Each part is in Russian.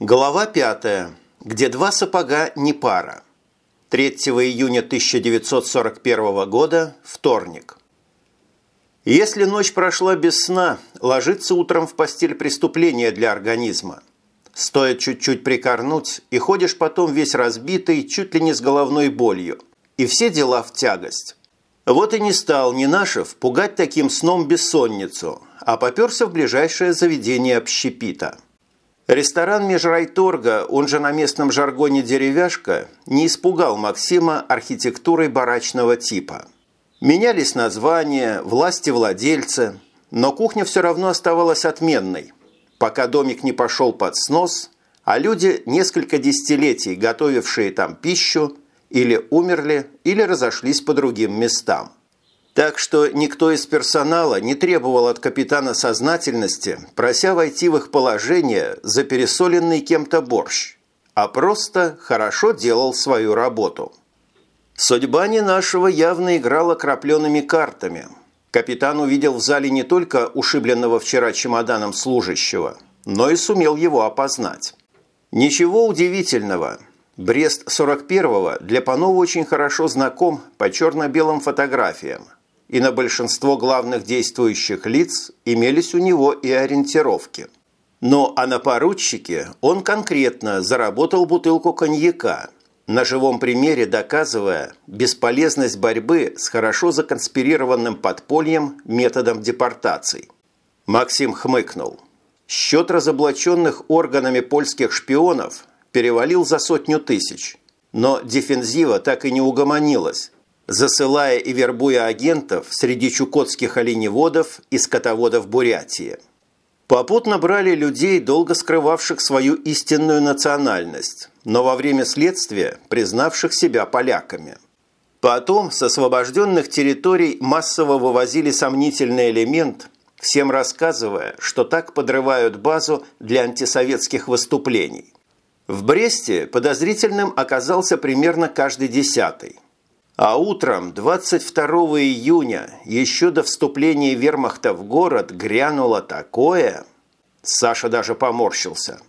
Глава пятая, где два сапога не пара. 3 июня 1941 года, вторник. Если ночь прошла без сна, ложиться утром в постель преступления для организма. Стоит чуть-чуть прикорнуть, и ходишь потом весь разбитый, чуть ли не с головной болью. И все дела в тягость. Вот и не стал Нинашев пугать таким сном бессонницу, а поперся в ближайшее заведение общепита. Ресторан Межрайторга, он же на местном жаргоне «Деревяшка», не испугал Максима архитектурой барачного типа. Менялись названия, власти владельцы, но кухня все равно оставалась отменной, пока домик не пошел под снос, а люди, несколько десятилетий готовившие там пищу, или умерли, или разошлись по другим местам. Так что никто из персонала не требовал от капитана сознательности, прося войти в их положение за пересоленный кем-то борщ, а просто хорошо делал свою работу. Судьба не нашего явно играла крапленными картами. Капитан увидел в зале не только ушибленного вчера чемоданом служащего, но и сумел его опознать. Ничего удивительного – Брест 41-го для Панова очень хорошо знаком по черно-белым фотографиям, и на большинство главных действующих лиц имелись у него и ориентировки. Но а на поручике он конкретно заработал бутылку коньяка, на живом примере доказывая бесполезность борьбы с хорошо законспирированным подпольем методом депортаций. Максим хмыкнул. Счет разоблаченных органами польских шпионов перевалил за сотню тысяч. Но дефензива так и не угомонилась, засылая и вербуя агентов среди чукотских оленеводов и скотоводов Бурятии. Попутно брали людей, долго скрывавших свою истинную национальность, но во время следствия признавших себя поляками. Потом с освобожденных территорий массово вывозили сомнительный элемент, всем рассказывая, что так подрывают базу для антисоветских выступлений. В Бресте подозрительным оказался примерно каждый десятый. А утром 22 июня, еще до вступления вермахта в город, грянуло такое... Саша даже поморщился.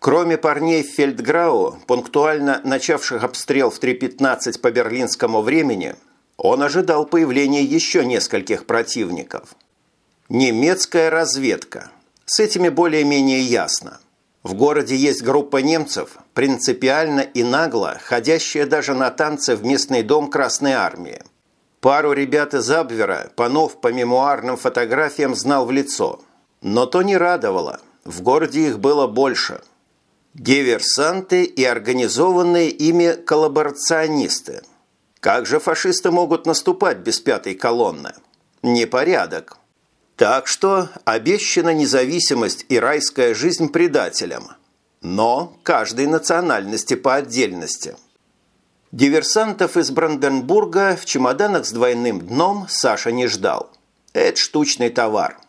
Кроме парней в Фельдграу, пунктуально начавших обстрел в 3.15 по берлинскому времени, он ожидал появления еще нескольких противников. Немецкая разведка. С этими более-менее ясно. В городе есть группа немцев, принципиально и нагло, ходящая даже на танцы в местный дом Красной Армии. Пару ребят из Абвера Панов по мемуарным фотографиям знал в лицо. Но то не радовало. В городе их было больше. Диверсанты и организованные ими коллаборационисты. Как же фашисты могут наступать без пятой колонны? Непорядок. Так что обещана независимость и райская жизнь предателям, но каждой национальности по отдельности. Диверсантов из Бранденбурга в чемоданах с двойным дном Саша не ждал. Это штучный товар.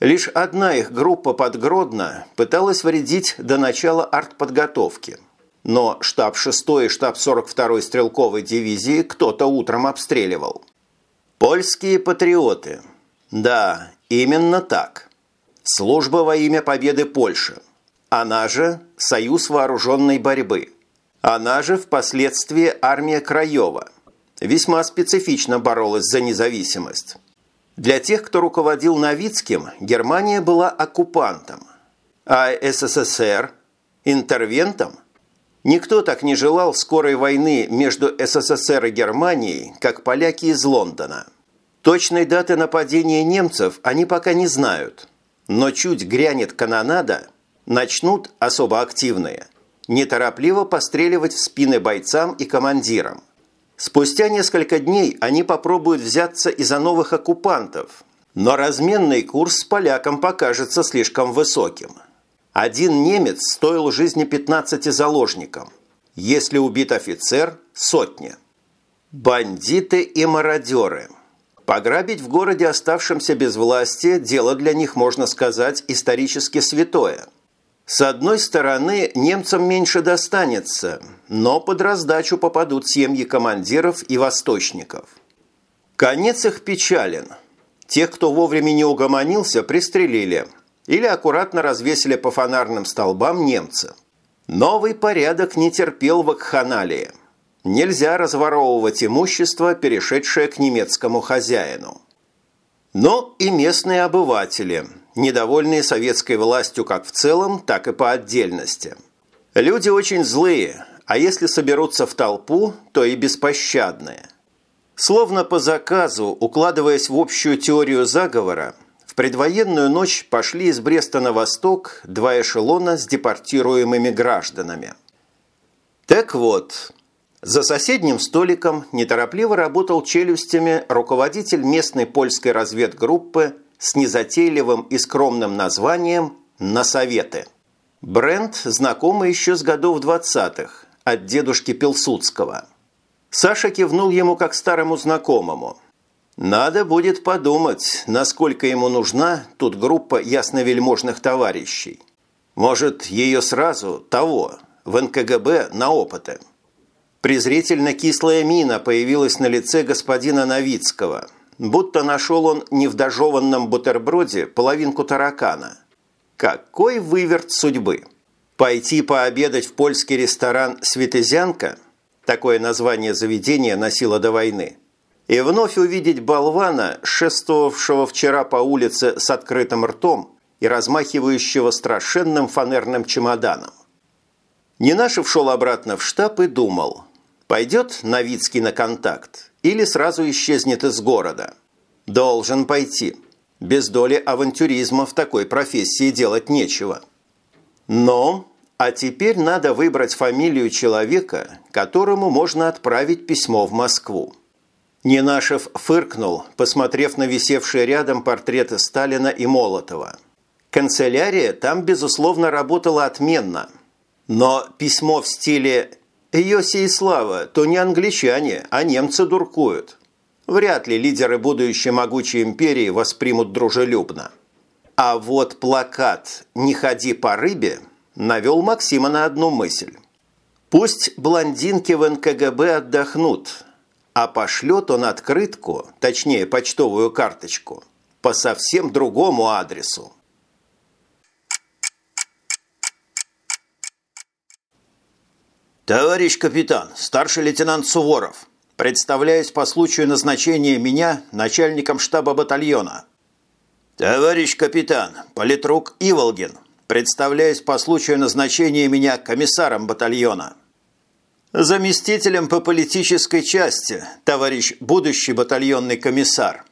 Лишь одна их группа под Гродно пыталась вредить до начала артподготовки. Но штаб 6 и штаб 42 стрелковой дивизии кто-то утром обстреливал. Польские патриоты. Да, Именно так. Служба во имя победы Польши. Она же Союз вооруженной борьбы. Она же впоследствии армия Краева. Весьма специфично боролась за независимость. Для тех, кто руководил Новицким, Германия была оккупантом. А СССР – интервентом. Никто так не желал скорой войны между СССР и Германией, как поляки из Лондона – Точной даты нападения немцев они пока не знают. Но чуть грянет канонада, начнут особо активные, неторопливо постреливать в спины бойцам и командирам. Спустя несколько дней они попробуют взяться и за новых оккупантов, но разменный курс с поляком покажется слишком высоким. Один немец стоил жизни 15 заложникам. Если убит офицер – сотня. Бандиты и мародеры – Пограбить в городе оставшемся без власти – дело для них, можно сказать, исторически святое. С одной стороны, немцам меньше достанется, но под раздачу попадут семьи командиров и восточников. Конец их печален. Тех, кто вовремя не угомонился, пристрелили или аккуратно развесили по фонарным столбам немцы. Новый порядок не терпел вакханалии. Нельзя разворовывать имущество, перешедшее к немецкому хозяину. Но и местные обыватели, недовольные советской властью как в целом, так и по отдельности. Люди очень злые, а если соберутся в толпу, то и беспощадные. Словно по заказу, укладываясь в общую теорию заговора, в предвоенную ночь пошли из Бреста на восток два эшелона с депортируемыми гражданами. Так вот, за соседним столиком неторопливо работал челюстями руководитель местной польской разведгруппы с незатейливым и скромным названием «На советы». Бренд знакомый еще с годов 20-х, от дедушки Пилсудского. Саша кивнул ему как старому знакомому. Надо будет подумать, насколько ему нужна тут группа ясновельможных товарищей. Может, ее сразу, того, в НКГБ на опыты. Презрительно кислая мина появилась на лице господина Новицкого, будто нашел он не в дожеванном бутерброде половинку таракана. Какой выверт судьбы! Пойти пообедать в польский ресторан «Светозянка» – такое название заведения носило до войны – и вновь увидеть болвана, шествовавшего вчера по улице с открытым ртом и размахивающего страшенным фанерным чемоданом. Ненашев шел обратно в штаб и думал – Пойдет Новицкий на контакт или сразу исчезнет из города? Должен пойти. Без доли авантюризма в такой профессии делать нечего. Но, а теперь надо выбрать фамилию человека, которому можно отправить письмо в Москву. Ненашев фыркнул, посмотрев на висевшие рядом портреты Сталина и Молотова. Канцелярия там, безусловно, работала отменно. Но письмо в стиле Йоси и Слава, то не англичане, а немцы дуркуют. Вряд ли лидеры будущей могучей империи воспримут дружелюбно. А вот плакат «Не ходи по рыбе» навел Максима на одну мысль. Пусть блондинки в НКГБ отдохнут, а пошлет он открытку, точнее почтовую карточку, по совсем другому адресу. «Товарищ капитан, старший лейтенант Суворов, представляюсь по случаю назначения меня начальником штаба батальона». «Товарищ капитан, политрук Иволгин, представляюсь по случаю назначения меня комиссаром батальона». «Заместителем по политической части, товарищ будущий батальонный комиссар».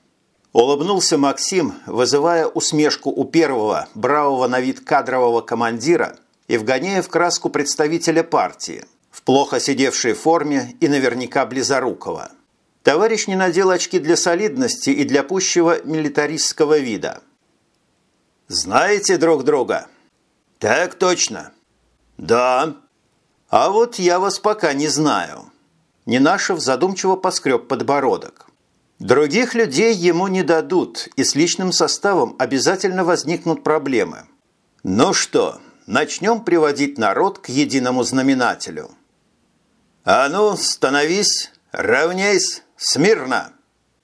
Улыбнулся Максим, вызывая усмешку у первого, бравого на вид кадрового командира и вгоняя в краску представителя партии – в плохо сидевшей форме и наверняка близорукого. Товарищ не надел очки для солидности и для пущего милитаристского вида. «Знаете друг друга?» «Так точно». «Да». «А вот я вас пока не знаю». Ненашев задумчиво поскреб подбородок. Других людей ему не дадут, и с личным составом обязательно возникнут проблемы. Ну что, начнем приводить народ к единому знаменателю – «А ну, становись, равняйсь, смирно!»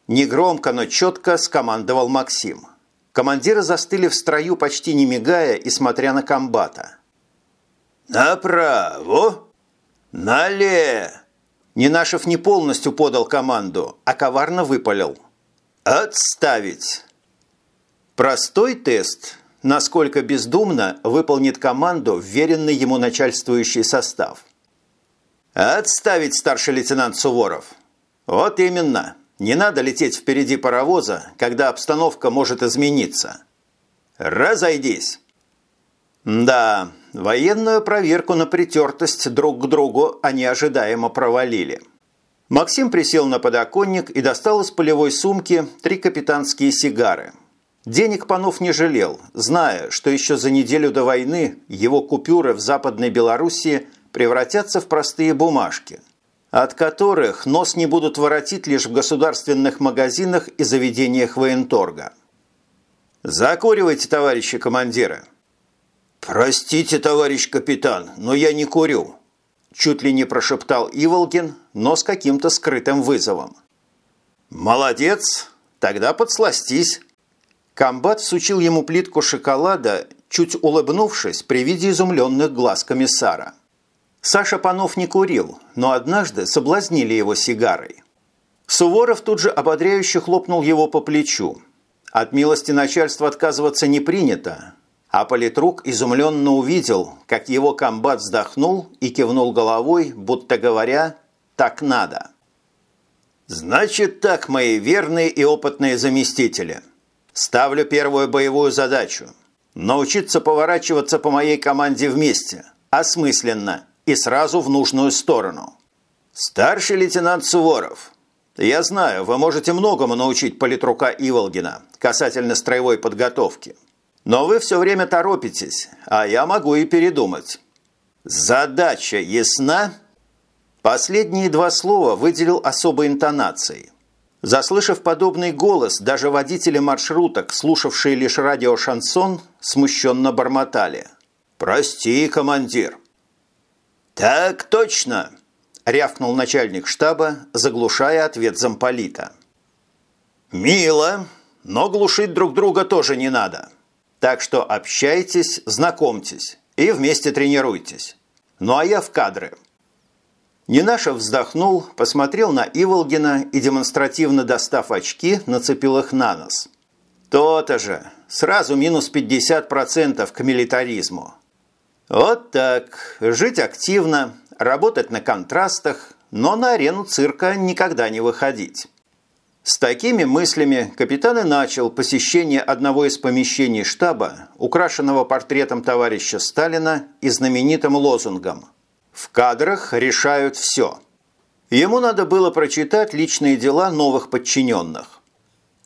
Негромко, но четко скомандовал Максим. Командиры застыли в строю, почти не мигая и смотря на комбата. «Направо! Нале!» Ненашев не полностью подал команду, а коварно выпалил. «Отставить!» Простой тест, насколько бездумно выполнит команду вверенный ему начальствующий состав – «Отставить, старший лейтенант Суворов!» «Вот именно. Не надо лететь впереди паровоза, когда обстановка может измениться. Разойдись!» Да, военную проверку на притертость друг к другу они ожидаемо провалили. Максим присел на подоконник и достал из полевой сумки три капитанские сигары. Денег Панов не жалел, зная, что еще за неделю до войны его купюры в Западной Белоруссии – превратятся в простые бумажки, от которых нос не будут воротить лишь в государственных магазинах и заведениях военторга. «Закуривайте, товарищи командиры!» «Простите, товарищ капитан, но я не курю», чуть ли не прошептал Иволгин, но с каким-то скрытым вызовом. «Молодец! Тогда подсластись!» Комбат всучил ему плитку шоколада, чуть улыбнувшись при виде изумленных глаз комиссара – Саша Панов не курил, но однажды соблазнили его сигарой. Суворов тут же ободряюще хлопнул его по плечу. От милости начальства отказываться не принято, а политрук изумленно увидел, как его комбат вздохнул и кивнул головой, будто говоря «так надо». «Значит так, мои верные и опытные заместители. Ставлю первую боевую задачу – научиться поворачиваться по моей команде вместе, осмысленно и сразу в нужную сторону. Старший лейтенант Суворов, я знаю, вы можете многому научить политрука Иволгина касательно строевой подготовки – но вы все время торопитесь, а я могу и передумать. Задача ясна? Последние два слова выделил особой интонацией. Заслышав подобный голос, даже водители маршруток, слушавшие лишь радиошансон, смущенно бормотали. «Прости, командир». «Так точно!» – рявкнул начальник штаба, заглушая ответ замполита. «Мило, но глушить друг друга тоже не надо». Так что общайтесь, знакомьтесь и вместе тренируйтесь. Ну а я в кадры. Нинашев вздохнул, посмотрел на Иволгина и, демонстративно достав очки, нацепил их на нос. То-то же. Сразу минус 50% к милитаризму. Вот так. Жить активно, работать на контрастах, но на арену цирка никогда не выходить. С такими мыслями капитан и начал посещение одного из помещений штаба, украшенного портретом товарища Сталина и знаменитым лозунгом «В кадрах решают все». Ему надо было прочитать личные дела новых подчиненных.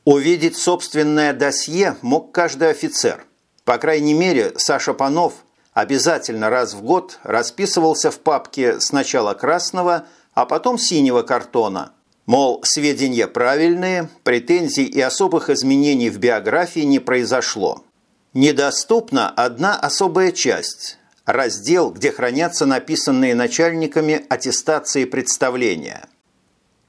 Увидеть собственное досье мог каждый офицер. По крайней мере, Саша Панов обязательно раз в год расписывался в папке сначала красного, а потом синего картона – Мол, сведения правильные, претензий и особых изменений в биографии не произошло. Недоступна одна особая часть – раздел, где хранятся написанные начальниками аттестации представления.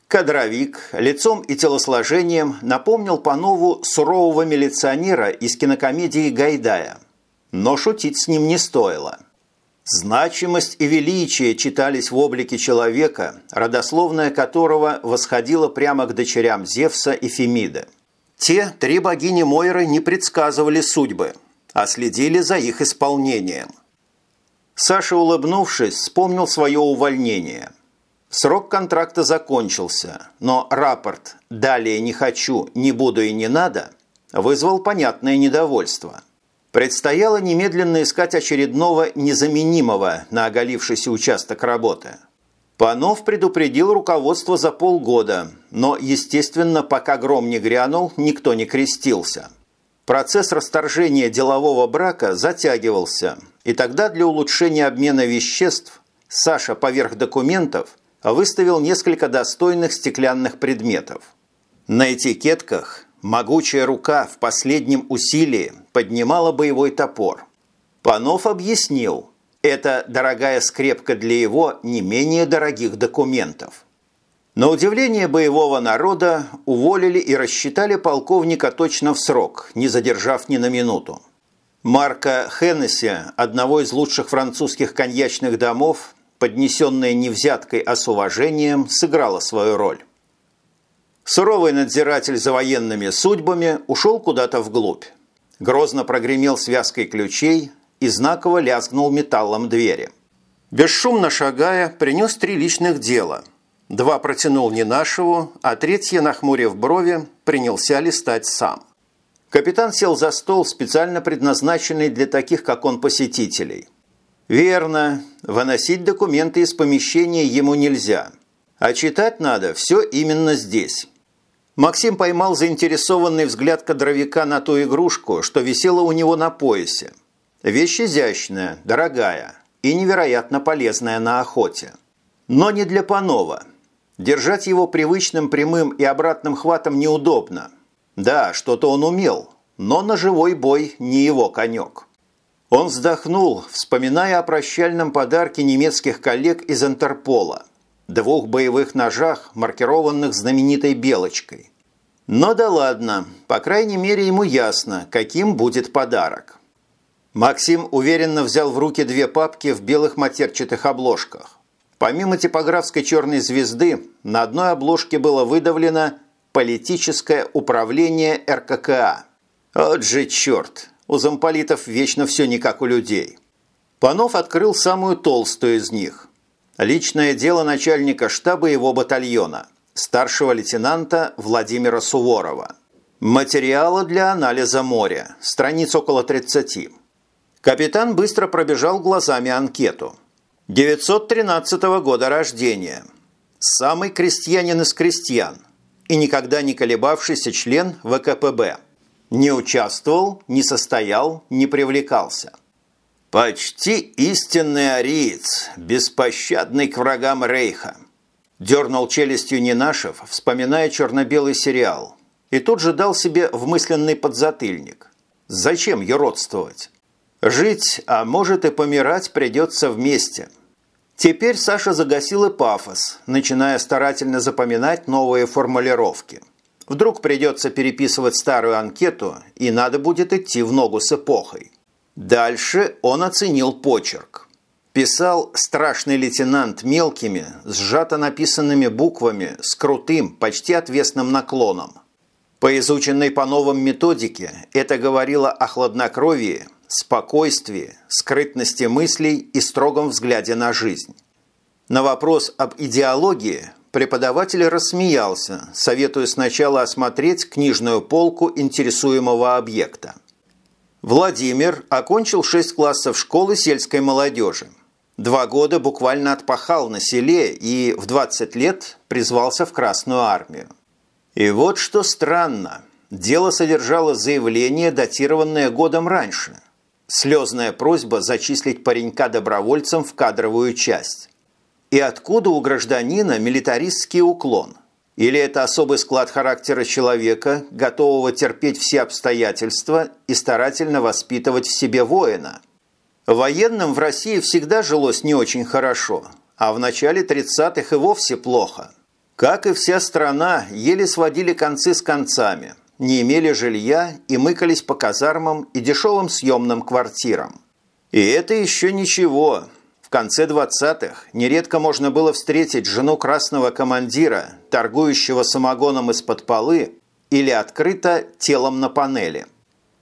Кадровик лицом и телосложением напомнил Панову сурового милиционера из кинокомедии Гайдая. Но шутить с ним не стоило. Значимость и величие читались в облике человека, родословная которого восходила прямо к дочерям Зевса и Фемиды. Те три богини Мойры не предсказывали судьбы, а следили за их исполнением. Саша, улыбнувшись, вспомнил свое увольнение. Срок контракта закончился, но рапорт «далее не хочу, не буду и не надо» вызвал понятное недовольство – Предстояло немедленно искать очередного незаменимого на оголившийся участок работы. Панов предупредил руководство за полгода, но, естественно, пока гром не грянул, никто не крестился. Процесс расторжения делового брака затягивался, и тогда для улучшения обмена веществ Саша поверх документов выставил несколько достойных стеклянных предметов. На этикетках Могучая рука в последнем усилии поднимала боевой топор. Панов объяснил, это дорогая скрепка для его не менее дорогих документов. На удивление боевого народа уволили и рассчитали полковника точно в срок, не задержав ни на минуту. Марка Хеннесси, одного из лучших французских коньячных домов, поднесенная не взяткой, а с уважением, сыграла свою роль. Суровый надзиратель за военными судьбами ушел куда-то вглубь. Грозно прогремел связкой ключей и знаково лязгнул металлом двери. Бесшумно шагая, принес три личных дела. Два протянул не нашего, а третье, нахмурив брови, принялся листать сам. Капитан сел за стол, специально предназначенный для таких, как он, посетителей. Верно, выносить документы из помещения ему нельзя. А читать надо все именно здесь. Максим поймал заинтересованный взгляд кадровика на ту игрушку, что висела у него на поясе. Вещь изящная, дорогая и невероятно полезная на охоте. Но не для Панова. Держать его привычным прямым и обратным хватом неудобно. Да, что-то он умел, но на живой бой не его конек. Он вздохнул, вспоминая о прощальном подарке немецких коллег из Интерпола – двух боевых ножах, маркированных знаменитой белочкой. Но да ладно, по крайней мере ему ясно, каким будет подарок. Максим уверенно взял в руки две папки в белых матерчатых обложках. Помимо типографской черной звезды, на одной обложке было выдавлено «Политическое управление РККА». Вот же черт! У замполитов вечно все не как у людей. Панов открыл самую толстую из них. Личное дело начальника штаба его батальона, старшего лейтенанта Владимира Суворова. Материалы для анализа моря, страниц около 30. Капитан быстро пробежал глазами анкету. 913 года рождения. Самый крестьянин из крестьян и никогда не колебавшийся член ВКПБ. Не участвовал, не состоял, не привлекался. Почти истинный ариец, беспощадный к врагам Рейха. Дернул челюстью Нинашев, вспоминая черно-белый сериал. И тут же дал себе вмысленный подзатыльник. Зачем юродствовать? Жить, а может и помирать придется вместе. Теперь Саша загасил и пафос, начиная старательно запоминать новые формулировки. Вдруг придется переписывать старую анкету, и надо будет идти в ногу с эпохой. Дальше он оценил почерк. Писал страшный лейтенант мелкими, сжато написанными буквами, с крутым, почти отвесным наклоном. По изученной по новым методике это говорило о хладнокровии, спокойствии, скрытности мыслей и строгом взгляде на жизнь. На вопрос об идеологии преподаватель рассмеялся, советуя сначала осмотреть книжную полку интересуемого объекта. Владимир окончил 6 классов школы сельской молодежи. Два года буквально отпахал на селе и в 20 лет призвался в Красную армию. И вот что странно. Дело содержало заявление, датированное годом раньше. Слезная просьба зачислить паренька добровольцем в кадровую часть. И откуда у гражданина милитаристский уклон? Или это особый склад характера человека, готового терпеть все обстоятельства и старательно воспитывать в себе воина? Военным в России всегда жилось не очень хорошо, а в начале 30-х и вовсе плохо. Как и вся страна, еле сводили концы с концами – не имели жилья и мыкались по казармам и дешевым съемным квартирам. И это еще ничего. В конце 20-х нередко можно было встретить жену красного командира, торгующего самогоном из-под полы, или открыто телом на панели.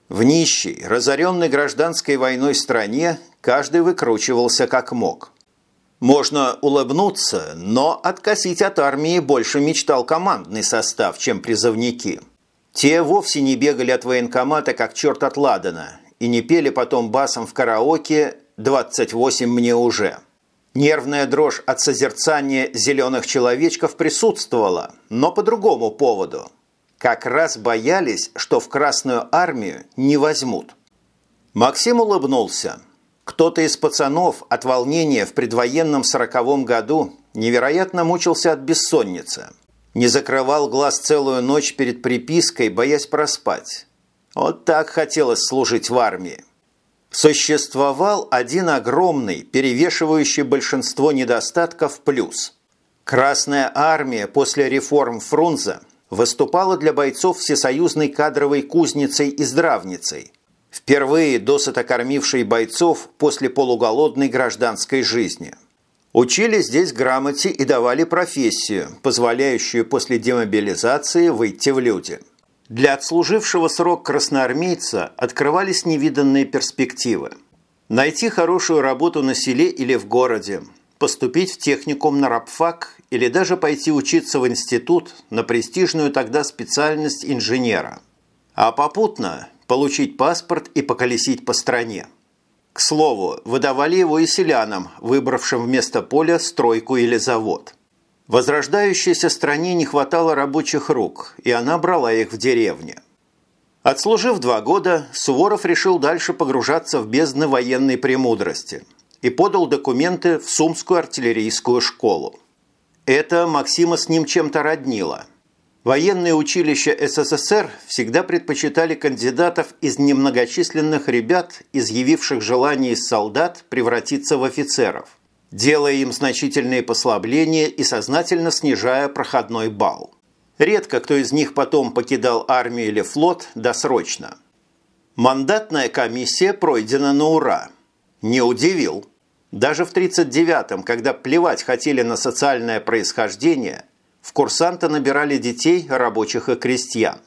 В нищей, разоренной гражданской войной стране каждый выкручивался как мог. Можно улыбнуться, но откосить от армии больше мечтал командный состав, чем призывники – те вовсе не бегали от военкомата, как черт от Ладана, и не пели потом басом в караоке «28 мне уже». Нервная дрожь от созерцания зеленых человечков присутствовала, но по другому поводу. Как раз боялись, что в Красную армию не возьмут. Максим улыбнулся. Кто-то из пацанов от волнения в предвоенном сороковом году невероятно мучился от бессонницы – не закрывал глаз целую ночь перед припиской, боясь проспать. Вот так хотелось служить в армии. Существовал один огромный, перевешивающий большинство недостатков плюс. Красная армия после реформ Фрунзе выступала для бойцов всесоюзной кадровой кузницей и здравницей, впервые досыта кормившей бойцов после полуголодной гражданской жизни – Учили здесь грамоте и давали профессию, позволяющую после демобилизации выйти в люди. Для отслужившего срок красноармейца открывались невиданные перспективы. Найти хорошую работу на селе или в городе, поступить в техникум на рабфак или даже пойти учиться в институт на престижную тогда специальность инженера. А попутно получить паспорт и поколесить по стране. К слову, выдавали его и селянам, выбравшим вместо поля стройку или завод. Возрождающейся стране не хватало рабочих рук, и она брала их в деревне. Отслужив два года, Суворов решил дальше погружаться в бездны военной премудрости и подал документы в Сумскую артиллерийскую школу. Это Максима с ним чем-то роднило – Военные училища СССР всегда предпочитали кандидатов из немногочисленных ребят, изъявивших желание из солдат превратиться в офицеров, делая им значительные послабления и сознательно снижая проходной балл. Редко кто из них потом покидал армию или флот досрочно. Мандатная комиссия пройдена на ура. Не удивил. Даже в 39-м, когда плевать хотели на социальное происхождение, в курсанты набирали детей, рабочих и крестьян.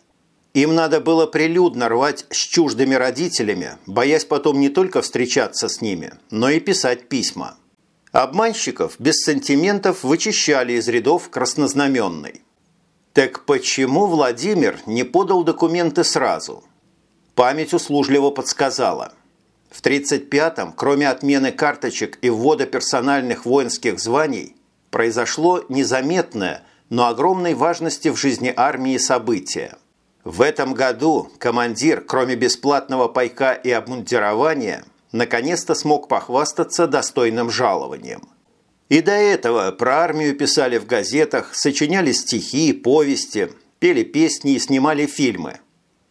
Им надо было прилюдно рвать с чуждыми родителями, боясь потом не только встречаться с ними, но и писать письма. Обманщиков без сантиментов вычищали из рядов краснознаменной. Так почему Владимир не подал документы сразу? Память услужливо подсказала. В 35-м, кроме отмены карточек и ввода персональных воинских званий, произошло незаметное, но огромной важности в жизни армии событие. В этом году командир, кроме бесплатного пайка и обмундирования, наконец-то смог похвастаться достойным жалованием. И до этого про армию писали в газетах, сочиняли стихи, повести, пели песни и снимали фильмы –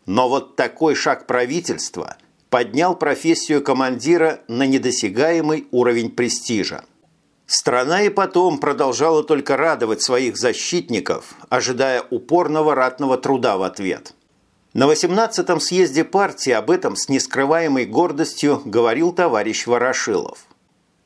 но вот такой шаг правительства поднял профессию командира на недосягаемый уровень престижа. Страна и потом продолжала только радовать своих защитников, ожидая упорного ратного труда в ответ. На 18-м съезде партии об этом с нескрываемой гордостью говорил товарищ Ворошилов.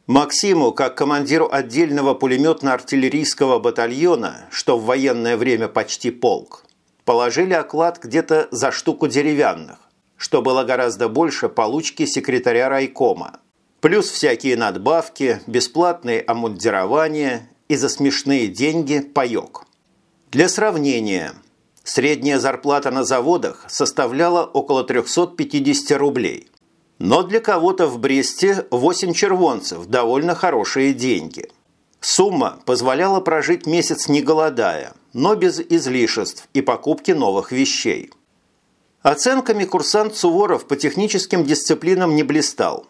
Максиму, как командиру отдельного пулеметно-артиллерийского батальона, что в военное время почти полк, положили оклад где-то за штуку деревянных, что было гораздо больше получки секретаря райкома. Плюс всякие надбавки, бесплатные омундирования и за смешные деньги паёк. Для сравнения, средняя зарплата на заводах составляла около 350 рублей. Но для кого-то в Бресте 8 червонцев – довольно хорошие деньги – Сумма позволяла прожить месяц не голодая, но без излишеств и покупки новых вещей. Оценками курсант Суворов по техническим дисциплинам не блистал.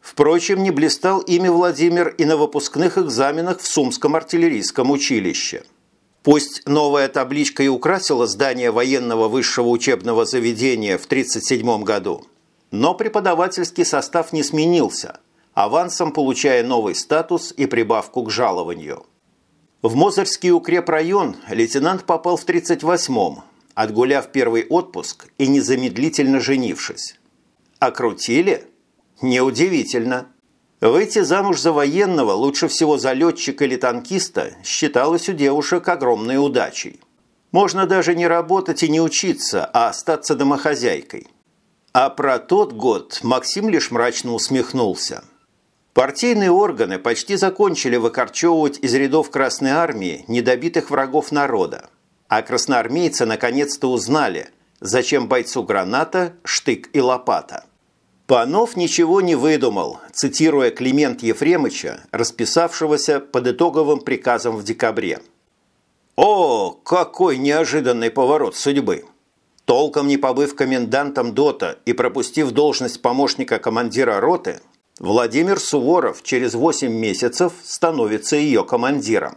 Впрочем, не блистал ими Владимир и на выпускных экзаменах в Сумском артиллерийском училище. Пусть новая табличка и украсила здание военного высшего учебного заведения в 1937 году, но преподавательский состав не сменился – авансом получая новый статус и прибавку к жалованию. В Мозырский укрепрайон лейтенант попал в 38-м, отгуляв первый отпуск и незамедлительно женившись. Окрутили? Неудивительно. Выйти замуж за военного, лучше всего за летчика или танкиста, считалось у девушек огромной удачей. Можно даже не работать и не учиться, а остаться домохозяйкой. А про тот год Максим лишь мрачно усмехнулся – Партийные органы почти закончили выкорчевывать из рядов Красной Армии недобитых врагов народа. А красноармейцы наконец-то узнали, зачем бойцу граната, штык и лопата. Панов ничего не выдумал, цитируя Климент Ефремовича, расписавшегося под итоговым приказом в декабре. «О, какой неожиданный поворот судьбы!» Толком не побыв комендантом ДОТа и пропустив должность помощника командира роты – Владимир Суворов через 8 месяцев становится ее командиром.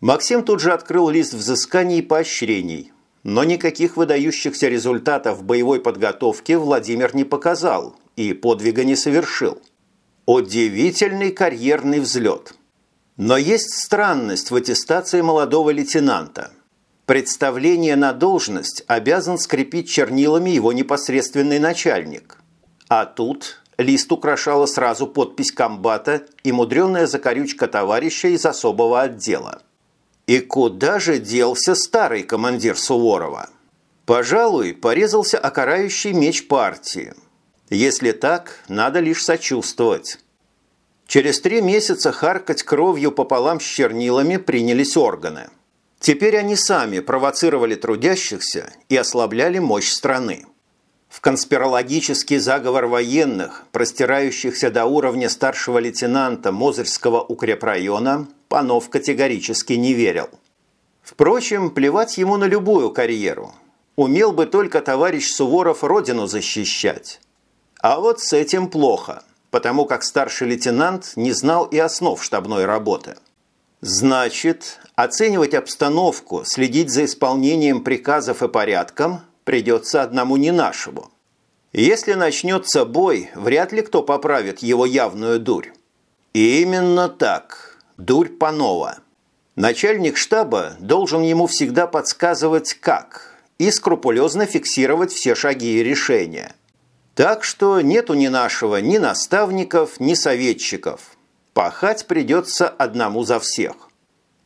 Максим тут же открыл лист взысканий и поощрений, но никаких выдающихся результатов боевой подготовки Владимир не показал и подвига не совершил. Удивительный карьерный взлет. Но есть странность в аттестации молодого лейтенанта. Представление на должность обязан скрепить чернилами его непосредственный начальник. А тут Лист украшала сразу подпись комбата и мудреная закорючка товарища из особого отдела. И куда же делся старый командир Суворова? Пожалуй, порезался окарающий меч партии. Если так, надо лишь сочувствовать. Через три месяца харкать кровью пополам с чернилами принялись органы. Теперь они сами провоцировали трудящихся и ослабляли мощь страны. В конспирологический заговор военных, простирающихся до уровня старшего лейтенанта Мозырского укрепрайона, Панов категорически не верил. Впрочем, плевать ему на любую карьеру. Умел бы только товарищ Суворов родину защищать. А вот с этим плохо, потому как старший лейтенант не знал и основ штабной работы. Значит, оценивать обстановку, следить за исполнением приказов и порядком – придется одному не нашему. Если начнется бой, вряд ли кто поправит его явную дурь. И именно так, дурь Панова. Начальник штаба должен ему всегда подсказывать как и скрупулезно фиксировать все шаги и решения. Так что нету ни нашего ни наставников, ни советчиков. Пахать придется одному за всех.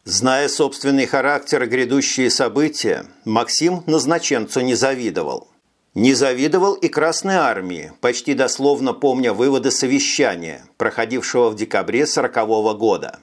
Зная собственный характер грядущие события, Максим назначенцу не завидовал. Не завидовал и Красной Армии, почти дословно помня выводы совещания, проходившего в декабре 40 -го года.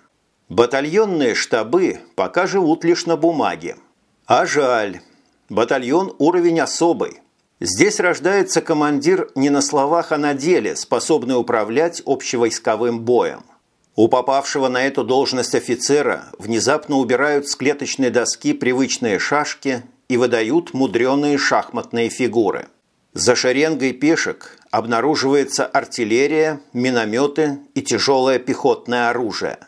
Батальонные штабы пока живут лишь на бумаге. А жаль. Батальон уровень особый. Здесь рождается командир не на словах, а на деле, способный управлять общевойсковым боем. У попавшего на эту должность офицера внезапно убирают с клеточной доски привычные шашки и выдают мудреные шахматные фигуры. За шеренгой пешек обнаруживается артиллерия, минометы и тяжелое пехотное оружие.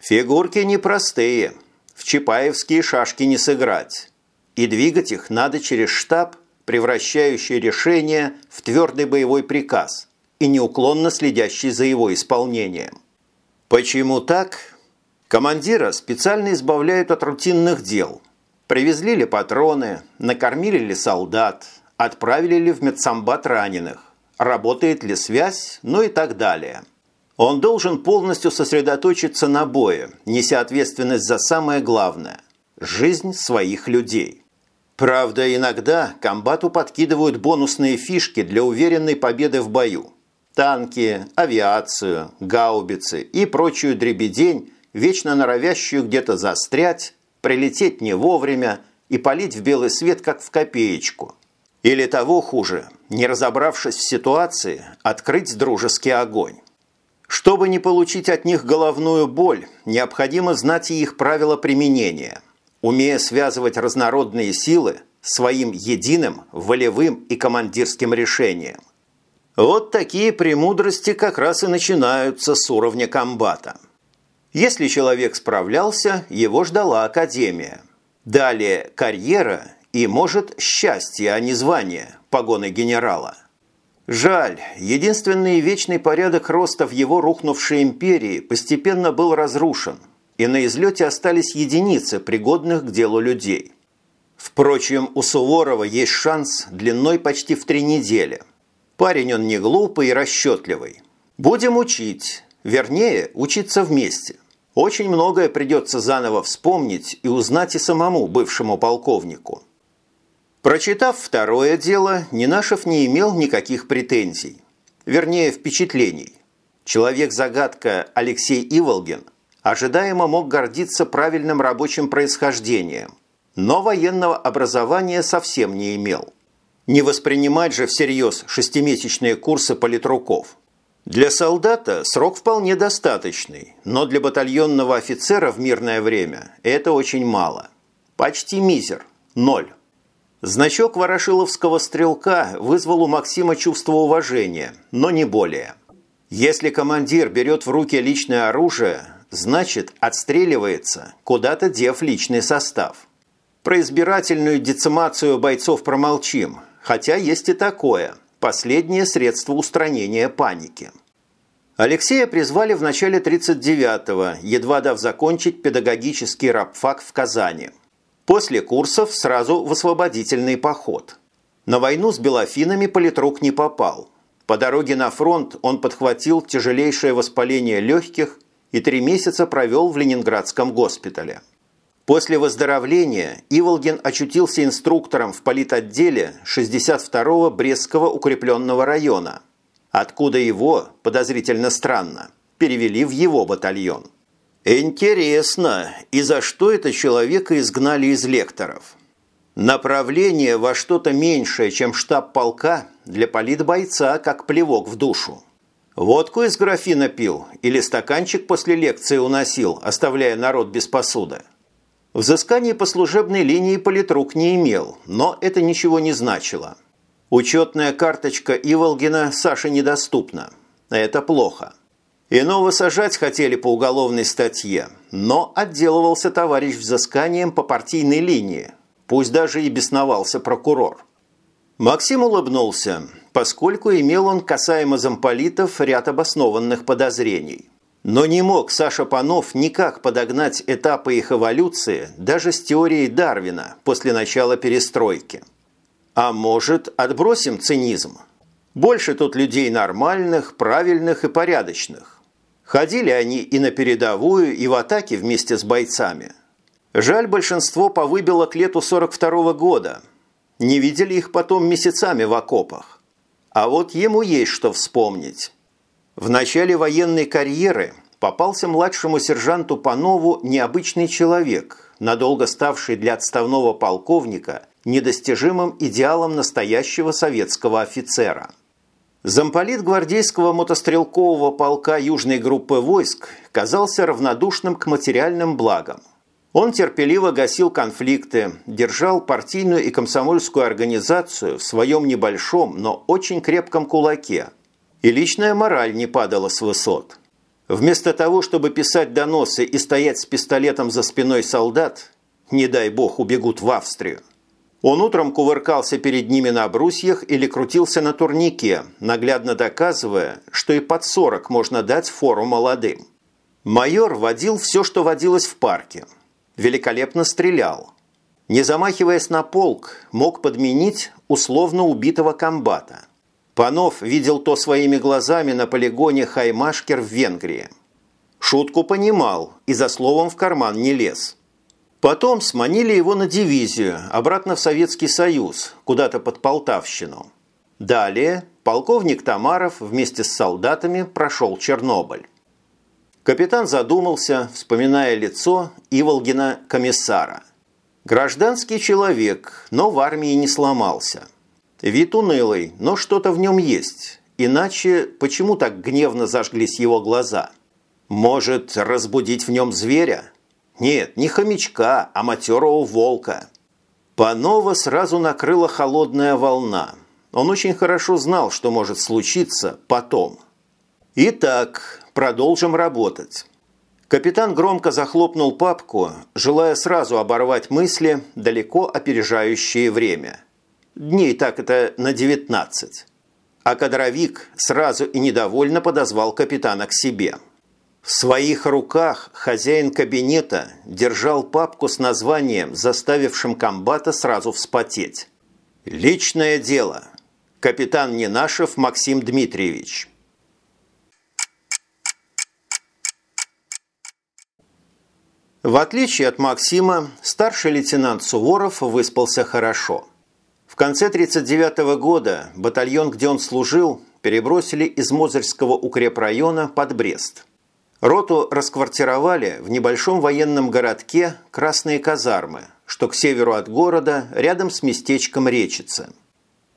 Фигурки непростые, в чапаевские шашки не сыграть. И двигать их надо через штаб, превращающий решение в твердый боевой приказ и неуклонно следящий за его исполнением. Почему так? Командира специально избавляют от рутинных дел. Привезли ли патроны, накормили ли солдат, отправили ли в медсамбат раненых, работает ли связь, ну и так далее. Он должен полностью сосредоточиться на бое, неся ответственность за самое главное – жизнь своих людей. Правда, иногда комбату подкидывают бонусные фишки для уверенной победы в бою – танки, авиацию, гаубицы и прочую дребедень, вечно норовящую где-то застрять, прилететь не вовремя и полить в белый свет, как в копеечку. Или того хуже, не разобравшись в ситуации, открыть дружеский огонь. Чтобы не получить от них головную боль, необходимо знать и их правила применения, умея связывать разнородные силы своим единым, волевым и командирским решением. Вот такие премудрости как раз и начинаются с уровня комбата. Если человек справлялся, его ждала академия. Далее карьера и, может, счастье, а не звание, погоны генерала. Жаль, единственный вечный порядок роста в его рухнувшей империи постепенно был разрушен, и на излете остались единицы, пригодных к делу людей. Впрочем, у Суворова есть шанс длиной почти в три недели – Парень он не глупый и расчетливый. Будем учить. Вернее, учиться вместе. Очень многое придется заново вспомнить и узнать и самому бывшему полковнику. Прочитав второе дело, Нинашев не имел никаких претензий. Вернее, впечатлений. Человек-загадка Алексей Иволгин ожидаемо мог гордиться правильным рабочим происхождением, но военного образования совсем не имел – не воспринимать же всерьез шестимесячные курсы политруков. Для солдата срок вполне достаточный, но для батальонного офицера в мирное время это очень мало. Почти мизер – ноль. Значок ворошиловского стрелка вызвал у Максима чувство уважения, но не более. Если командир берет в руки личное оружие, значит отстреливается, куда-то дев личный состав. Про избирательную децимацию бойцов промолчим – хотя есть и такое – последнее средство устранения паники. Алексея призвали в начале 39-го, едва дав закончить педагогический рабфак в Казани. После курсов сразу в освободительный поход. На войну с белофинами политрук не попал. По дороге на фронт он подхватил тяжелейшее воспаление легких и три месяца провел в Ленинградском госпитале. После выздоровления Иволгин очутился инструктором в политотделе 62-го Брестского укрепленного района, откуда его, подозрительно странно, перевели в его батальон. Интересно, и за что это человека изгнали из лекторов? Направление во что-то меньшее, чем штаб полка, для политбойца как плевок в душу. Водку из графина пил или стаканчик после лекции уносил, оставляя народ без посуды. Взыскание по служебной линии политрук не имел, но это ничего не значило. Учетная карточка Иволгина Саше недоступна. Это плохо. Иного сажать хотели по уголовной статье, но отделывался товарищ взысканием по партийной линии, пусть даже и бесновался прокурор. Максим улыбнулся, поскольку имел он касаемо замполитов ряд обоснованных подозрений. Но не мог Саша Панов никак подогнать этапы их эволюции даже с теорией Дарвина после начала перестройки. А может, отбросим цинизм? Больше тут людей нормальных, правильных и порядочных. Ходили они и на передовую, и в атаке вместе с бойцами. Жаль, большинство повыбило к лету 42 -го года. Не видели их потом месяцами в окопах. А вот ему есть что вспомнить. В начале военной карьеры попался младшему сержанту Панову необычный человек, надолго ставший для отставного полковника недостижимым идеалом настоящего советского офицера. Замполит гвардейского мотострелкового полка Южной группы войск казался равнодушным к материальным благам. Он терпеливо гасил конфликты, держал партийную и комсомольскую организацию в своем небольшом, но очень крепком кулаке. И личная мораль не падала с высот. Вместо того, чтобы писать доносы и стоять с пистолетом за спиной солдат, не дай бог убегут в Австрию, он утром кувыркался перед ними на брусьях или крутился на турнике, наглядно доказывая, что и под 40 можно дать фору молодым. Майор водил все, что водилось в парке. Великолепно стрелял. Не замахиваясь на полк, мог подменить условно убитого комбата. Панов видел то своими глазами на полигоне Хаймашкер в Венгрии. Шутку понимал и за словом в карман не лез – Потом сманили его на дивизию, обратно в Советский Союз, куда-то под Полтавщину. Далее полковник Тамаров вместе с солдатами прошел Чернобыль. Капитан задумался, вспоминая лицо Иволгина комиссара. Гражданский человек, но в армии не сломался. Вид унылый, но что-то в нем есть. Иначе почему так гневно зажглись его глаза? Может, разбудить в нем зверя? Нет, не хомячка, а матерого волка. Панова сразу накрыла холодная волна. Он очень хорошо знал, что может случиться потом. Итак, продолжим работать. Капитан громко захлопнул папку, желая сразу оборвать мысли, далеко опережающие время. Дней так это на 19. А кадровик сразу и недовольно подозвал капитана к себе – в своих руках хозяин кабинета держал папку с названием, заставившим комбата сразу вспотеть. «Личное дело. Капитан Ненашев Максим Дмитриевич». В отличие от Максима, старший лейтенант Суворов выспался хорошо. Конце 1939 года батальон, где он служил, перебросили из Мозырского укрепрайона под Брест – Роту расквартировали в небольшом военном городке Красные казармы, что к северу от города, рядом с местечком Речица.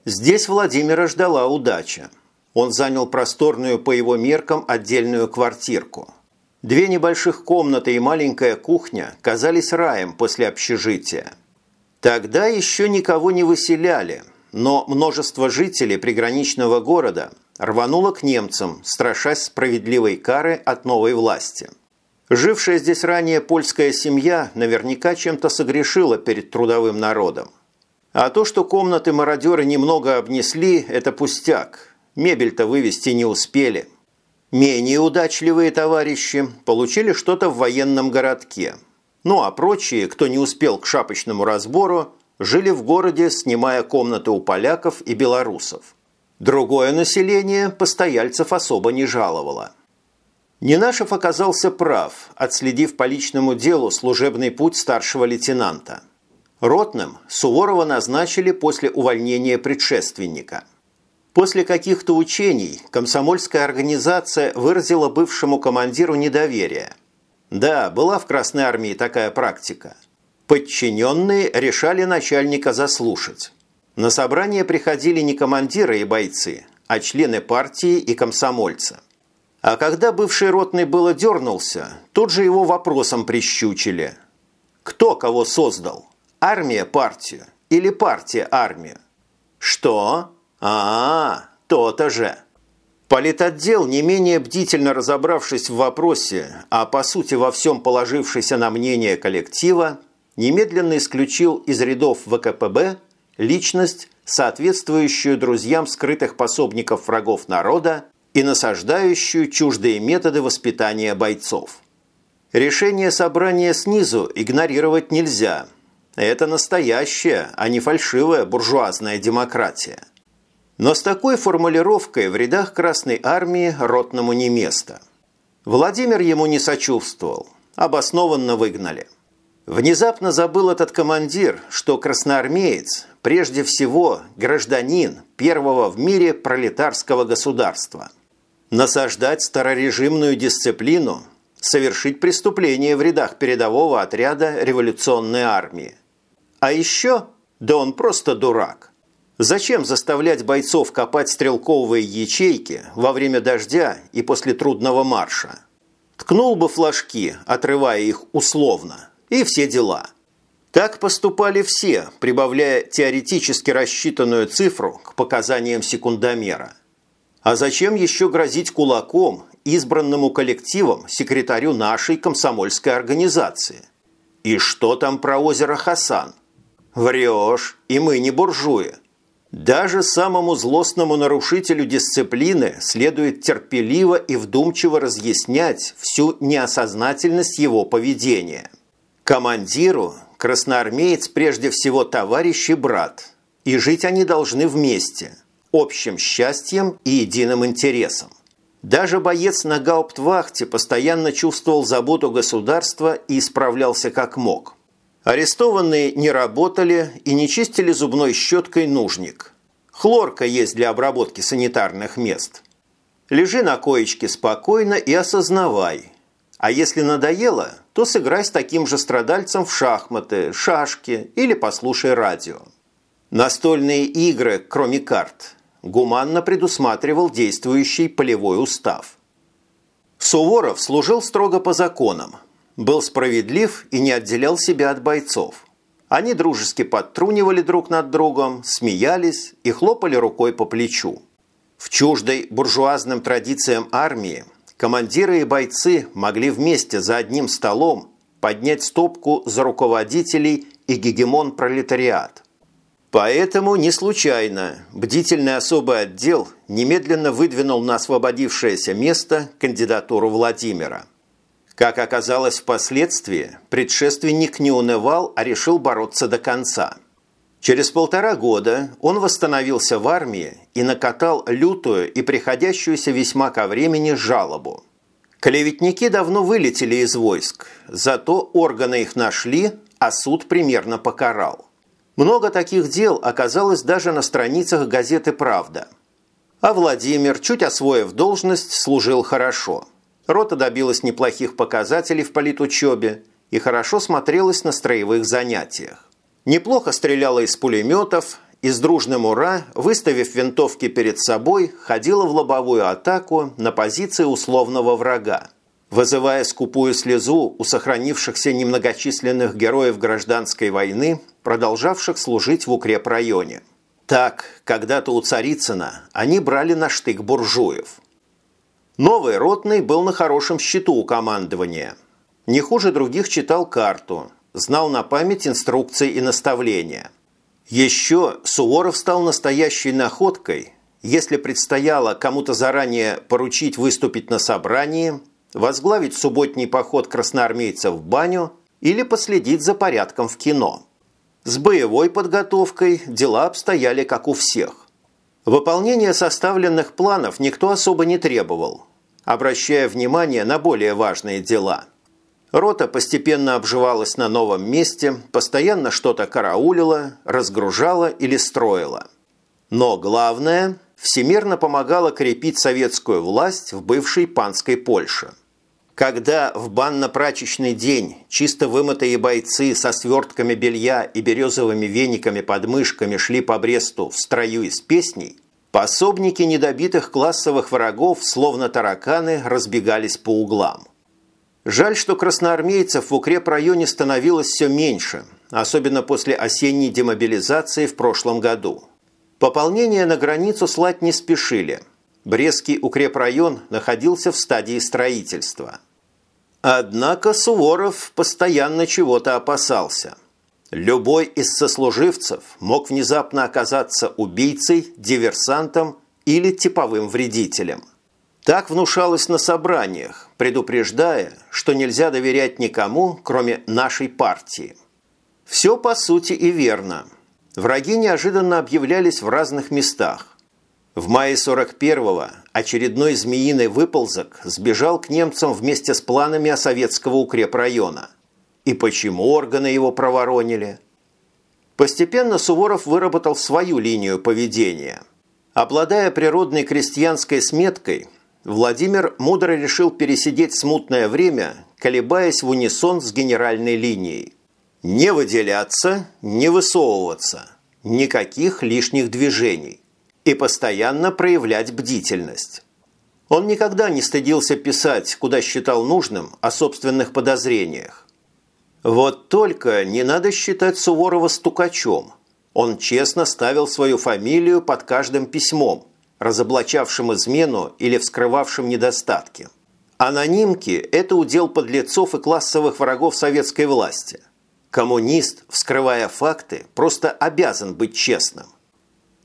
Здесь Владимира ждала удача. Он занял просторную по его меркам отдельную квартирку. Две небольших комнаты и маленькая кухня казались раем после общежития. Тогда еще никого не выселяли, но множество жителей приграничного города рванула к немцам, страшась справедливой кары от новой власти. Жившая здесь ранее польская семья наверняка чем-то согрешила перед трудовым народом. А то, что комнаты мародеры немного обнесли, это пустяк. Мебель-то вывести не успели. Менее удачливые товарищи получили что-то в военном городке. Ну а прочие, кто не успел к шапочному разбору, жили в городе, снимая комнаты у поляков и белорусов. Другое население постояльцев особо не жаловало. Ненашев оказался прав, отследив по личному делу служебный путь старшего лейтенанта. Ротным Суворова назначили после увольнения предшественника. После каких-то учений комсомольская организация выразила бывшему командиру недоверие. Да, была в Красной Армии такая практика. Подчиненные решали начальника заслушать. На собрание приходили не командиры и бойцы, а члены партии и комсомольца. А когда бывший ротный было дернулся, тут же его вопросом прищучили. Кто кого создал? Армия партию или партия армию? Что? А, то-то же. Политотдел, не менее бдительно разобравшись в вопросе, а по сути во всем положившийся на мнение коллектива, немедленно исключил из рядов ВКПБ личность, соответствующую друзьям скрытых пособников врагов народа и насаждающую чуждые методы воспитания бойцов. Решение собрания снизу игнорировать нельзя. Это настоящая, а не фальшивая буржуазная демократия. Но с такой формулировкой в рядах Красной Армии ротному не место. Владимир ему не сочувствовал, обоснованно выгнали. Внезапно забыл этот командир, что красноармеец прежде всего гражданин первого в мире пролетарского государства. Насаждать старорежимную дисциплину, совершить преступление в рядах передового отряда революционной армии. А еще, да он просто дурак. Зачем заставлять бойцов копать стрелковые ячейки во время дождя и после трудного марша? Ткнул бы флажки, отрывая их условно, и все дела – так поступали все, прибавляя теоретически рассчитанную цифру к показаниям секундомера. А зачем еще грозить кулаком избранному коллективом секретарю нашей комсомольской организации? И что там про озеро Хасан? Врешь, и мы не буржуи. Даже самому злостному нарушителю дисциплины следует терпеливо и вдумчиво разъяснять всю неосознательность его поведения. Командиру Красноармеец прежде всего товарищ и брат, и жить они должны вместе, общим счастьем и единым интересом. Даже боец на гауптвахте постоянно чувствовал заботу государства и исправлялся как мог. Арестованные не работали и не чистили зубной щеткой нужник. Хлорка есть для обработки санитарных мест. Лежи на коечке спокойно и осознавай. А если надоело, то сыграй с таким же страдальцем в шахматы, шашки или послушай радио. Настольные игры, кроме карт, гуманно предусматривал действующий полевой устав. Суворов служил строго по законам, был справедлив и не отделял себя от бойцов. Они дружески подтрунивали друг над другом, смеялись и хлопали рукой по плечу. В чуждой буржуазным традициям армии командиры и бойцы могли вместе за одним столом поднять стопку за руководителей и гегемон пролетариат. Поэтому не случайно бдительный особый отдел немедленно выдвинул на освободившееся место кандидатуру Владимира. Как оказалось впоследствии, предшественник не унывал, а решил бороться до конца. Через полтора года он восстановился в армии и накатал лютую и приходящуюся весьма ко времени жалобу. Клеветники давно вылетели из войск, зато органы их нашли, а суд примерно покарал. Много таких дел оказалось даже на страницах газеты «Правда». А Владимир, чуть освоив должность, служил хорошо. Рота добилась неплохих показателей в политучебе и хорошо смотрелась на строевых занятиях. Неплохо стреляла из пулеметов и с дружным «Ура», выставив винтовки перед собой, ходила в лобовую атаку на позиции условного врага, вызывая скупую слезу у сохранившихся немногочисленных героев гражданской войны, продолжавших служить в укрепрайоне. Так, когда-то у Царицына они брали на штык буржуев. Новый ротный был на хорошем счету у командования. Не хуже других читал карту – знал на память инструкции и наставления. Еще Суворов стал настоящей находкой, если предстояло кому-то заранее поручить выступить на собрании, возглавить субботний поход красноармейцев в баню или последить за порядком в кино. С боевой подготовкой дела обстояли как у всех. Выполнение составленных планов никто особо не требовал, обращая внимание на более важные дела – Рота постепенно обживалась на новом месте, постоянно что-то караулила, разгружала или строила. Но главное, всемирно помогала крепить советскую власть в бывшей панской Польше. Когда в банно-прачечный день чисто вымытые бойцы со свертками белья и березовыми вениками под мышками шли по Бресту в строю из песней, пособники недобитых классовых врагов, словно тараканы, разбегались по углам. Жаль, что красноармейцев в укрепрайоне становилось все меньше, особенно после осенней демобилизации в прошлом году. Пополнение на границу слать не спешили. Брестский укрепрайон находился в стадии строительства. Однако Суворов постоянно чего-то опасался. Любой из сослуживцев мог внезапно оказаться убийцей, диверсантом или типовым вредителем. Так внушалось на собраниях, предупреждая, что нельзя доверять никому, кроме нашей партии. Все по сути и верно. Враги неожиданно объявлялись в разных местах. В мае 41-го очередной змеиный выползок сбежал к немцам вместе с планами советского укрепрайона. И почему органы его проворонили? Постепенно Суворов выработал свою линию поведения. Обладая природной крестьянской сметкой, Владимир мудро решил пересидеть смутное время, колебаясь в унисон с генеральной линией. Не выделяться, не высовываться, никаких лишних движений и постоянно проявлять бдительность. Он никогда не стыдился писать, куда считал нужным, о собственных подозрениях. Вот только не надо считать Суворова стукачом. Он честно ставил свою фамилию под каждым письмом, разоблачавшим измену или вскрывавшим недостатки. Анонимки – это удел подлецов и классовых врагов советской власти. Коммунист, вскрывая факты, просто обязан быть честным.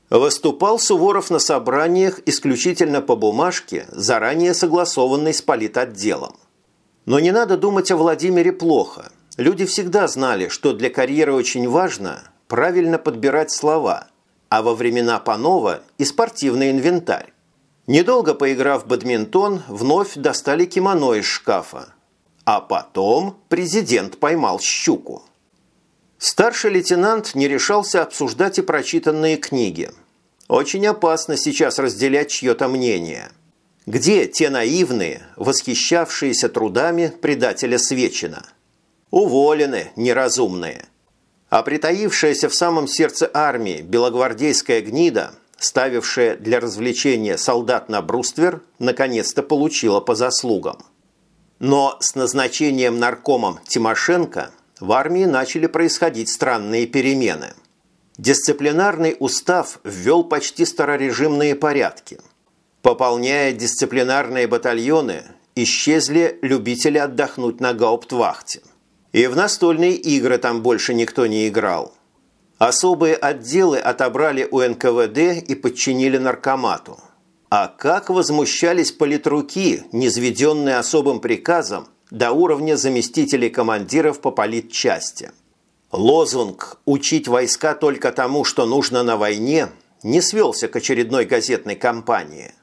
Выступал Суворов на собраниях исключительно по бумажке, заранее согласованной с политотделом. Но не надо думать о Владимире плохо. Люди всегда знали, что для карьеры очень важно правильно подбирать слова, а во времена Панова и спортивный инвентарь. Недолго поиграв в бадминтон, вновь достали кимоно из шкафа. А потом президент поймал щуку. Старший лейтенант не решался обсуждать и прочитанные книги. Очень опасно сейчас разделять чье-то мнение. Где те наивные, восхищавшиеся трудами предателя Свечина? Уволены, неразумные. А притаившаяся в самом сердце армии белогвардейская гнида, ставившая для развлечения солдат на бруствер, наконец-то получила по заслугам. Но с назначением наркомом Тимошенко – в армии начали происходить странные перемены. Дисциплинарный устав ввел почти старорежимные порядки. Пополняя дисциплинарные батальоны, исчезли любители отдохнуть на гауптвахте. И в настольные игры там больше никто не играл. Особые отделы отобрали у НКВД и подчинили наркомату. А как возмущались политруки, низведенные особым приказом, до уровня заместителей командиров по политчасти. Лозунг «Учить войска только тому, что нужно на войне» не свелся к очередной газетной кампании.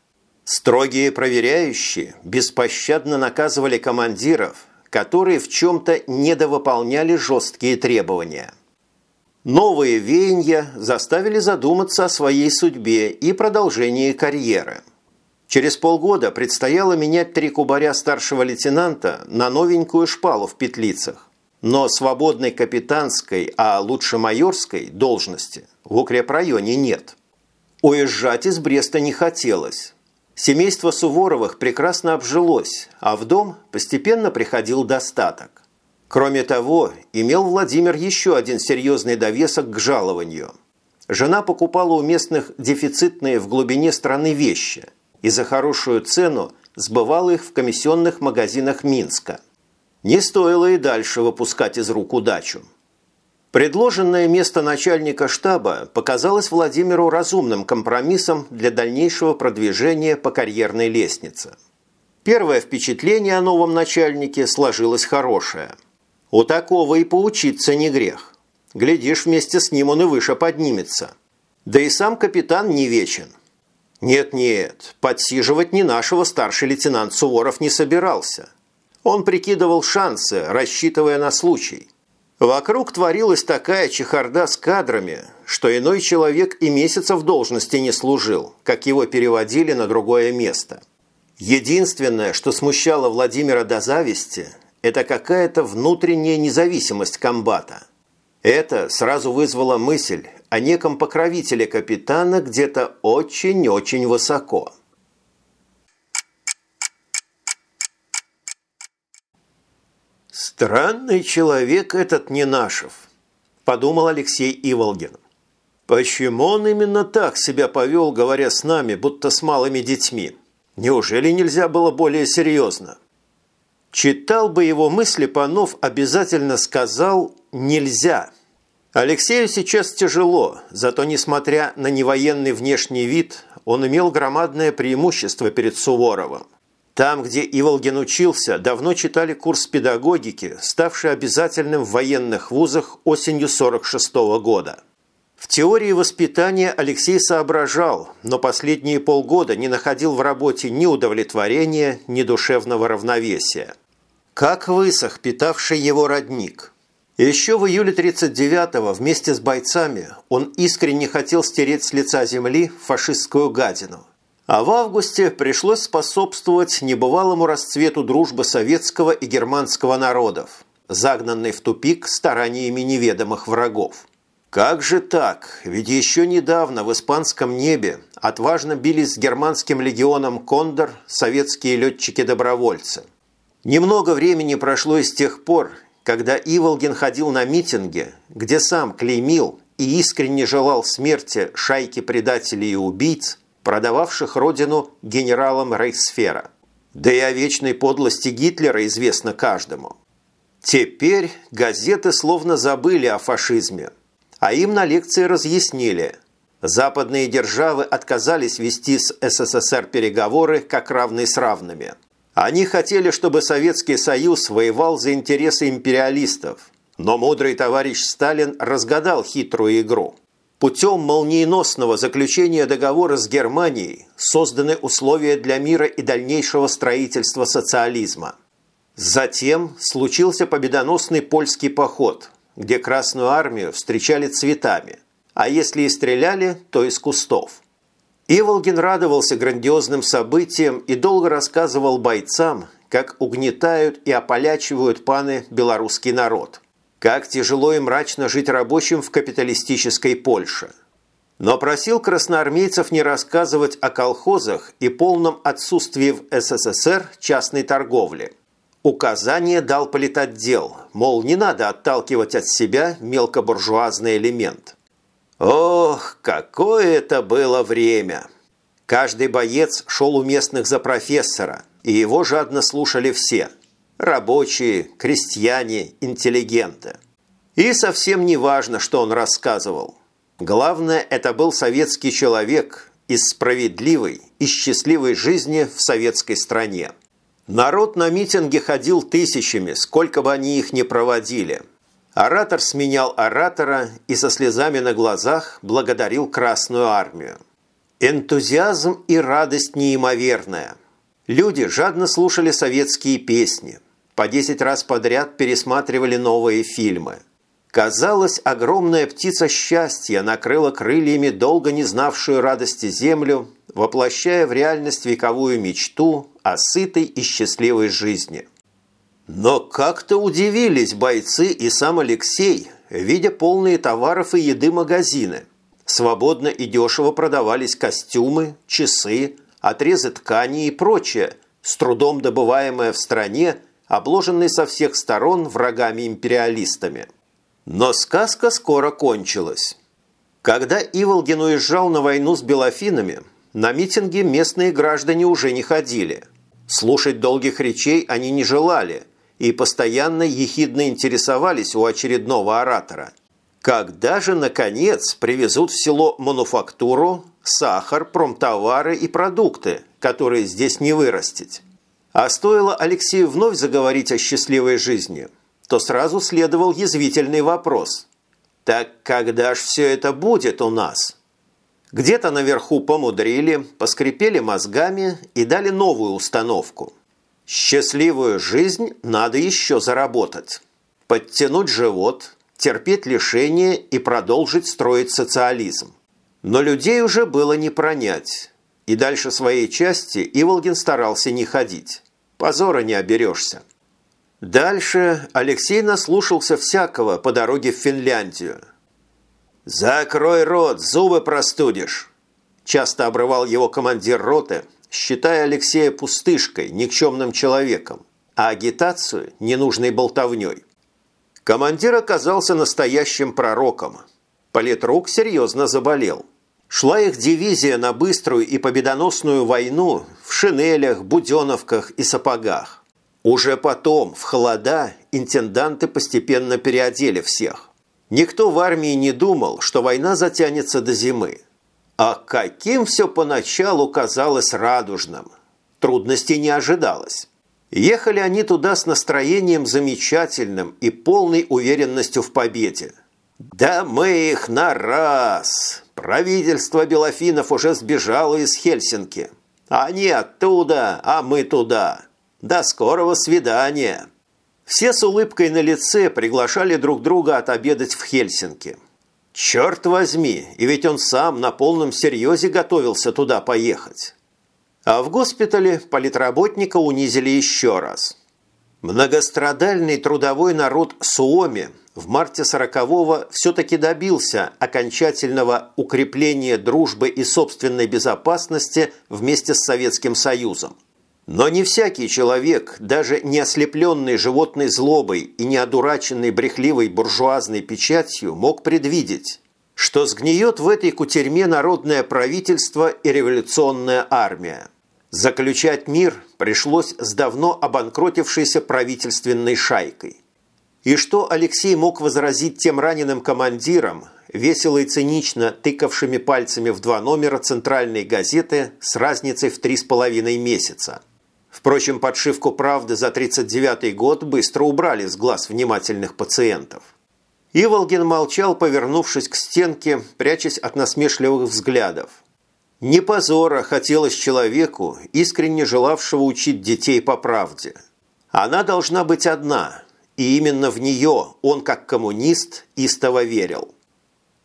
Строгие проверяющие беспощадно наказывали командиров, которые в чем-то недовыполняли жесткие требования. Новые веяния заставили задуматься о своей судьбе и продолжении карьеры – Через полгода предстояло менять три кубаря старшего лейтенанта на новенькую шпалу в петлицах. Но свободной капитанской, а лучше майорской должности в укрепрайоне нет. Уезжать из Бреста не хотелось. Семейство Суворовых прекрасно обжилось, а в дом постепенно приходил достаток. Кроме того, имел Владимир еще один серьезный довесок к жалованию. Жена покупала у местных дефицитные в глубине страны вещи – и за хорошую цену сбывал их в комиссионных магазинах Минска. Не стоило и дальше выпускать из рук удачу. Предложенное место начальника штаба показалось Владимиру разумным компромиссом для дальнейшего продвижения по карьерной лестнице. Первое впечатление о новом начальнике сложилось хорошее. У такого и поучиться не грех. Глядишь, вместе с ним он и выше поднимется. Да и сам капитан не вечен – нет-нет, подсиживать не нашего старший лейтенант Суворов не собирался. Он прикидывал шансы, рассчитывая на случай. Вокруг творилась такая чехарда с кадрами, что иной человек и месяца в должности не служил, как его переводили на другое место. Единственное, что смущало Владимира до зависти, это какая-то внутренняя независимость комбата. Это сразу вызвало мысль, о неком покровителе капитана где-то очень-очень высоко. «Странный человек этот Ненашев», – подумал Алексей Иволгин. «Почему он именно так себя повел, говоря с нами, будто с малыми детьми? Неужели нельзя было более серьезно?» Читал бы его мысли, Панов обязательно сказал «нельзя». Алексею сейчас тяжело, зато, несмотря на невоенный внешний вид, он имел громадное преимущество перед Суворовым. Там, где Иволгин учился, давно читали курс педагогики, ставший обязательным в военных вузах осенью 46 -го года. В теории воспитания Алексей соображал, но последние полгода не находил в работе ни удовлетворения, ни душевного равновесия. Как высох питавший его родник. Еще в июле 39-го вместе с бойцами он искренне хотел стереть с лица земли фашистскую гадину. А в августе пришлось способствовать небывалому расцвету дружбы советского и германского народов, загнанной в тупик стараниями неведомых врагов. Как же так? Ведь еще недавно в испанском небе отважно бились с германским легионом «Кондор» советские летчики-добровольцы. Немного времени прошло с тех пор, когда Иволгин ходил на митинги, где сам клеймил и искренне желал смерти шайки предателей и убийц, продававших родину генералам Рейхсфера. Да и о вечной подлости Гитлера известно каждому. Теперь газеты словно забыли о фашизме – а им на лекции разъяснили. Западные державы отказались вести с СССР переговоры как равные с равными. Они хотели, чтобы Советский Союз воевал за интересы империалистов. Но мудрый товарищ Сталин разгадал хитрую игру. Путем молниеносного заключения договора с Германией созданы условия для мира и дальнейшего строительства социализма. Затем случился победоносный польский поход – где Красную Армию встречали цветами, а если и стреляли, то из кустов. Иволгин радовался грандиозным событиям и долго рассказывал бойцам, как угнетают и ополячивают паны белорусский народ, как тяжело и мрачно жить рабочим в капиталистической Польше. Но просил красноармейцев не рассказывать о колхозах и полном отсутствии в СССР частной торговли – Указание дал политотдел, мол, не надо отталкивать от себя мелкобуржуазный элемент. Ох, какое это было время! Каждый боец шел у местных за профессора, и его жадно слушали все – рабочие, крестьяне, интеллигенты. И совсем не важно, что он рассказывал. Главное, это был советский человек из справедливой и счастливой жизни в советской стране. Народ на митинге ходил тысячами, сколько бы они их ни проводили. Оратор сменял оратора и со слезами на глазах благодарил Красную Армию. Энтузиазм и радость неимоверная. Люди жадно слушали советские песни, по десять раз подряд пересматривали новые фильмы. Казалось, огромная птица счастья накрыла крыльями долго не знавшую радости землю, воплощая в реальность вековую мечту о сытой и счастливой жизни. Но как-то удивились бойцы и сам Алексей, видя полные товаров и еды магазины. Свободно и дешево продавались костюмы, часы, отрезы ткани и прочее, с трудом добываемое в стране, обложенной со всех сторон врагами-империалистами. Но сказка скоро кончилась. Когда Иволгин уезжал на войну с белофинами, на митинги местные граждане уже не ходили. Слушать долгих речей они не желали и постоянно ехидно интересовались у очередного оратора. Когда же, наконец, привезут в село мануфактуру, сахар, промтовары и продукты, которые здесь не вырастить? А стоило Алексею вновь заговорить о счастливой жизни – то сразу следовал язвительный вопрос. «Так когда ж все это будет у нас?» Где-то наверху помудрили, поскрипели мозгами и дали новую установку. Счастливую жизнь надо еще заработать. Подтянуть живот, терпеть лишения и продолжить строить социализм. Но людей уже было не пронять. И дальше своей части Иволгин старался не ходить. Позора не оберешься. Дальше Алексей наслушался всякого по дороге в Финляндию. «Закрой рот, зубы простудишь!» Часто обрывал его командир роты, считая Алексея пустышкой, никчемным человеком, а агитацию – ненужной болтовней. Командир оказался настоящим пророком. Политрук серьезно заболел. Шла их дивизия на быструю и победоносную войну в шинелях, буденовках и сапогах. Уже потом, в холода, интенданты постепенно переодели всех. Никто в армии не думал, что война затянется до зимы. А каким все поначалу казалось радужным. Трудностей не ожидалось. Ехали они туда с настроением замечательным и полной уверенностью в победе. «Да мы их на раз! Правительство Белофинов уже сбежало из Хельсинки. Они оттуда, а мы туда. До скорого свидания!» Все с улыбкой на лице приглашали друг друга отобедать в Хельсинки. Черт возьми, и ведь он сам на полном серьезе готовился туда поехать. А в госпитале политработника унизили еще раз. Многострадальный трудовой народ Суоми в марте 40-го все-таки добился окончательного укрепления дружбы и собственной безопасности вместе с Советским Союзом. Но не всякий человек, даже не ослепленный животной злобой и не одураченный брехливой буржуазной печатью, мог предвидеть, что сгниет в этой кутерьме народное правительство и революционная армия. Заключать мир пришлось с давно обанкротившейся правительственной шайкой. И что Алексей мог возразить тем раненым командирам, весело и цинично тыкавшими пальцами в два номера центральной газеты с разницей в три с половиной месяца – Впрочем, подшивку «Правды» за 1939 год быстро убрали с глаз внимательных пациентов. Иволгин молчал, повернувшись к стенке, прячась от насмешливых взглядов. Не позора хотелось человеку, искренне желавшего учить детей по правде. Она должна быть одна, и именно в нее он, как коммунист, истово верил.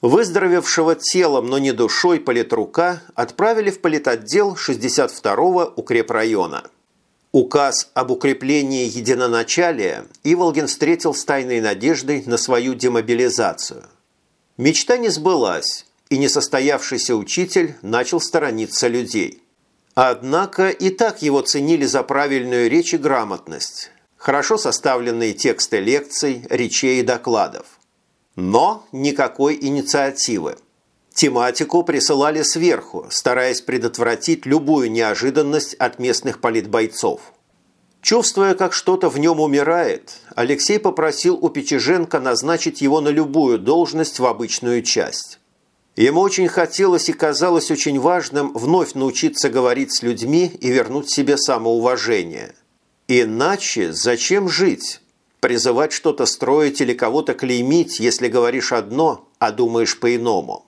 Выздоровевшего телом, но не душой политрука отправили в политотдел 62-го укрепрайона – Указ об укреплении единоначалия Иволгин встретил с тайной надеждой на свою демобилизацию. Мечта не сбылась, и несостоявшийся учитель начал сторониться людей. Однако и так его ценили за правильную речь и грамотность, хорошо составленные тексты лекций, речей и докладов. Но никакой инициативы – Тематику присылали сверху, стараясь предотвратить любую неожиданность от местных политбойцов. Чувствуя, как что-то в нем умирает, Алексей попросил у Печеженко назначить его на любую должность в обычную часть. Ему очень хотелось и казалось очень важным вновь научиться говорить с людьми и вернуть себе самоуважение. Иначе зачем жить? Призывать что-то строить или кого-то клеймить, если говоришь одно, а думаешь по-иному.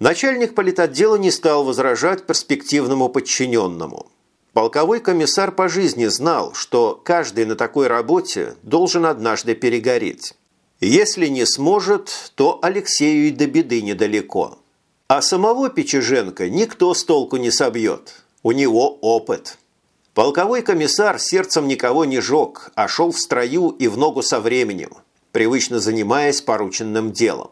Начальник политотдела не стал возражать перспективному подчиненному. Полковой комиссар по жизни знал, что каждый на такой работе должен однажды перегореть. Если не сможет, то Алексею и до беды недалеко. А самого Печеженко никто с толку не собьет. У него опыт. Полковой комиссар сердцем никого не жег, а шел в строю и в ногу со временем, привычно занимаясь порученным делом.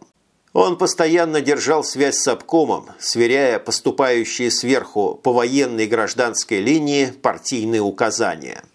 Он постоянно держал связь с обкомом, сверяя поступающие сверху по военной гражданской линии партийные указания –